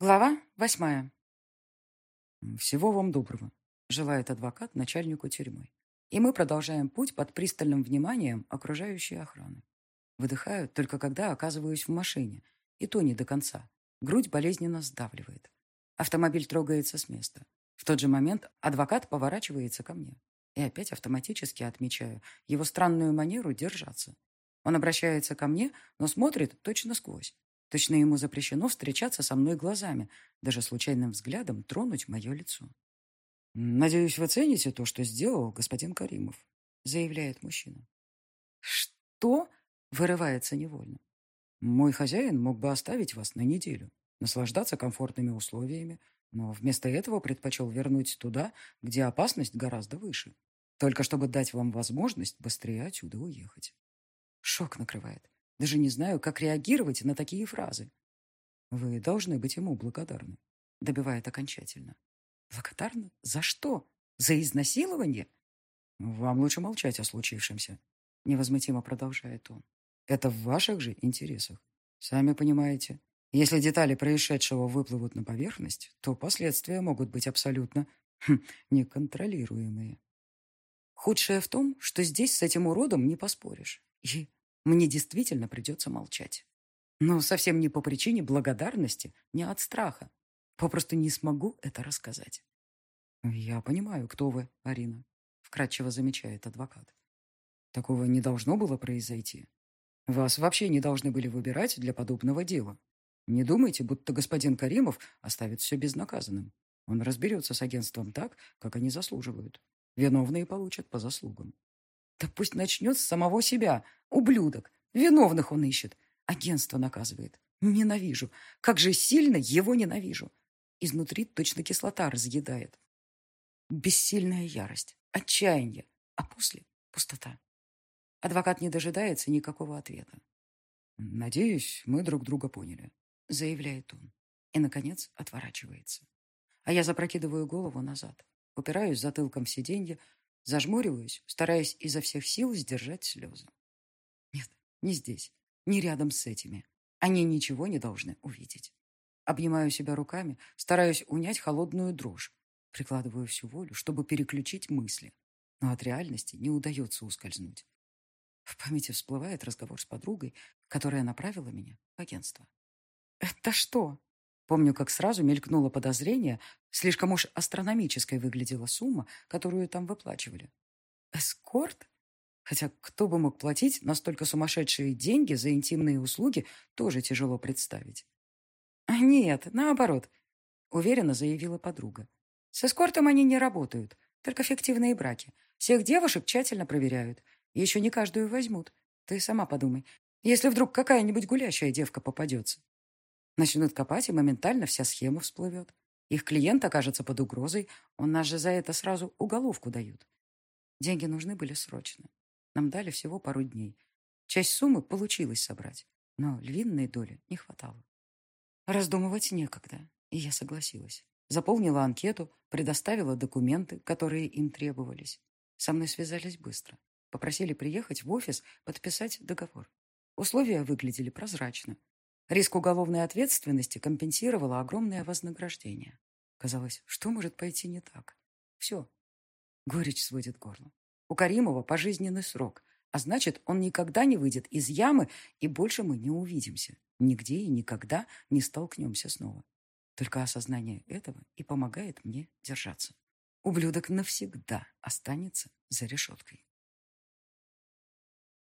Глава восьмая. «Всего вам доброго», — желает адвокат начальнику тюрьмы. И мы продолжаем путь под пристальным вниманием окружающей охраны. Выдыхаю только когда оказываюсь в машине, и то не до конца. Грудь болезненно сдавливает. Автомобиль трогается с места. В тот же момент адвокат поворачивается ко мне. И опять автоматически отмечаю его странную манеру держаться. Он обращается ко мне, но смотрит точно сквозь. Точно ему запрещено встречаться со мной глазами, даже случайным взглядом тронуть мое лицо. «Надеюсь, вы цените то, что сделал господин Каримов», — заявляет мужчина. «Что?» — вырывается невольно. «Мой хозяин мог бы оставить вас на неделю, наслаждаться комфортными условиями, но вместо этого предпочел вернуть туда, где опасность гораздо выше, только чтобы дать вам возможность быстрее отсюда уехать». Шок накрывает. Даже не знаю, как реагировать на такие фразы. Вы должны быть ему благодарны. Добивает окончательно. Благодарны? За что? За изнасилование? Вам лучше молчать о случившемся. Невозмутимо продолжает он. Это в ваших же интересах. Сами понимаете. Если детали происшедшего выплывут на поверхность, то последствия могут быть абсолютно хм, неконтролируемые. Худшее в том, что здесь с этим уродом не поспоришь. И мне действительно придется молчать. Но совсем не по причине благодарности, не от страха. Попросту не смогу это рассказать. «Я понимаю, кто вы, Арина», — вкратчиво замечает адвокат. «Такого не должно было произойти. Вас вообще не должны были выбирать для подобного дела. Не думайте, будто господин Каримов оставит все безнаказанным. Он разберется с агентством так, как они заслуживают. Виновные получат по заслугам. Да пусть начнет с самого себя. Ублюдок. Виновных он ищет. Агентство наказывает. Ненавижу. Как же сильно его ненавижу. Изнутри точно кислота разъедает. Бессильная ярость, отчаяние, а после — пустота. Адвокат не дожидается никакого ответа. «Надеюсь, мы друг друга поняли», — заявляет он. И, наконец, отворачивается. А я запрокидываю голову назад, упираюсь затылком в сиденье, Зажмуриваюсь, стараясь изо всех сил сдержать слезы. Нет, не здесь, не рядом с этими. Они ничего не должны увидеть. Обнимаю себя руками, стараюсь унять холодную дрожь. Прикладываю всю волю, чтобы переключить мысли. Но от реальности не удается ускользнуть. В памяти всплывает разговор с подругой, которая направила меня в агентство. «Это что?» Помню, как сразу мелькнуло подозрение, слишком уж астрономической выглядела сумма, которую там выплачивали. Эскорт? Хотя кто бы мог платить настолько сумасшедшие деньги за интимные услуги, тоже тяжело представить. «А «Нет, наоборот», — уверенно заявила подруга. «С эскортом они не работают, только фиктивные браки. Всех девушек тщательно проверяют. Еще не каждую возьмут. Ты сама подумай, если вдруг какая-нибудь гулящая девка попадется. Начнут копать, и моментально вся схема всплывет. Их клиент окажется под угрозой, он нас же за это сразу уголовку дают. Деньги нужны были срочно. Нам дали всего пару дней. Часть суммы получилось собрать, но львиной доли не хватало. Раздумывать некогда, и я согласилась. Заполнила анкету, предоставила документы, которые им требовались. Со мной связались быстро. Попросили приехать в офис подписать договор. Условия выглядели прозрачно. Риск уголовной ответственности компенсировало огромное вознаграждение. Казалось, что может пойти не так? Все. Горечь сводит горло. У Каримова пожизненный срок, а значит, он никогда не выйдет из ямы, и больше мы не увидимся. Нигде и никогда не столкнемся снова. Только осознание этого и помогает мне держаться. Ублюдок навсегда останется за решеткой.